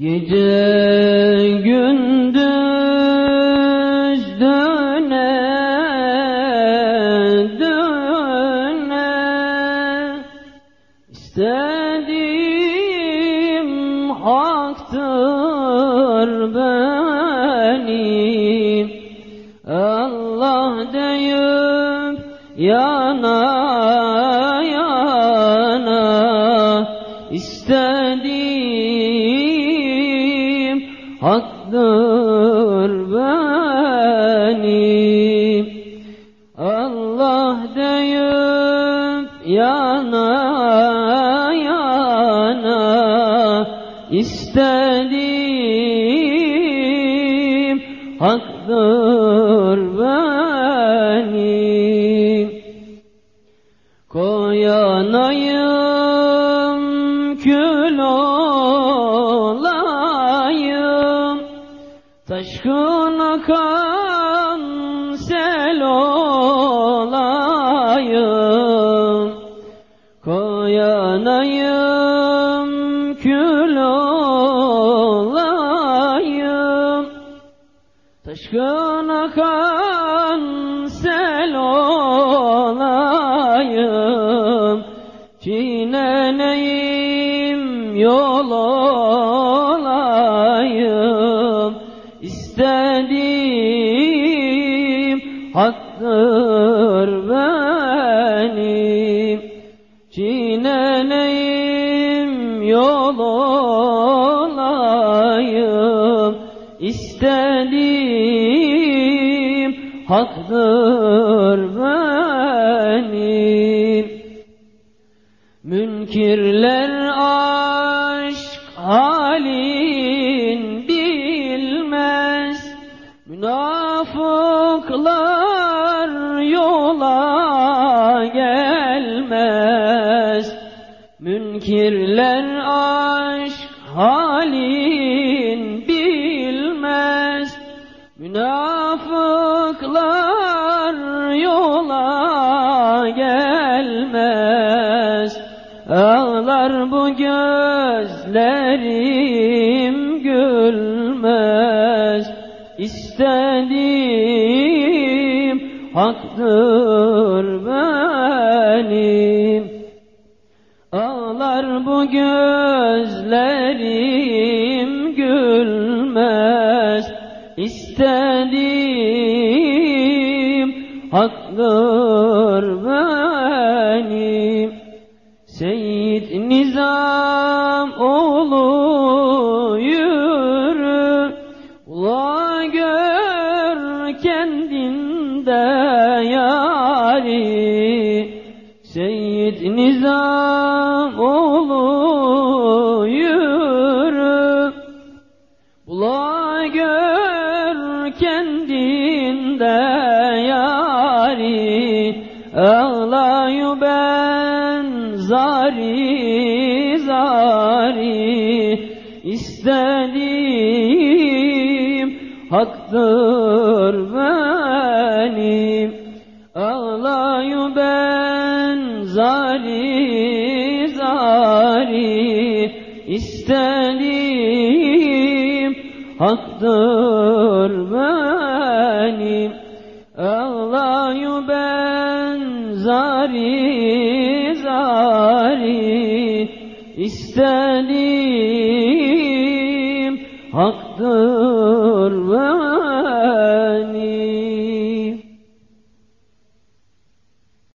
Gece gündüz döne döne. İstediğim haktır benim Allah deyip yana yana. İstediğim haktır benim. Allah deyip yana yana istediğim haktır Taşkın akan sel olayım. Koyanayım kül olayım. Taşkın akan sel olayım. Çiğneneyim yol olayım İstediğim haktır benim. Çiğneneyim yol olayım. İstediğim haktır benim. Münkirler aşk halin Münafıklar yola gelmez. Münkirler aşk halin bilmez. Münafıklar yola gelmez. Ağlar bu gözlerim gülmez İstediğim haktır benim. Ağlar bu gözlerim gülmez. İstediğim haktır benim. Seyyid Nizam yari Seyyid Nizam oğlu yürü Ula gör kendinde yari Ağlayı ben zari zari. İstediğim haktır benim Ağlayı ben zari zari İstediğim haktır benim. Ağlayı ben zari zari İstediğim haktır benim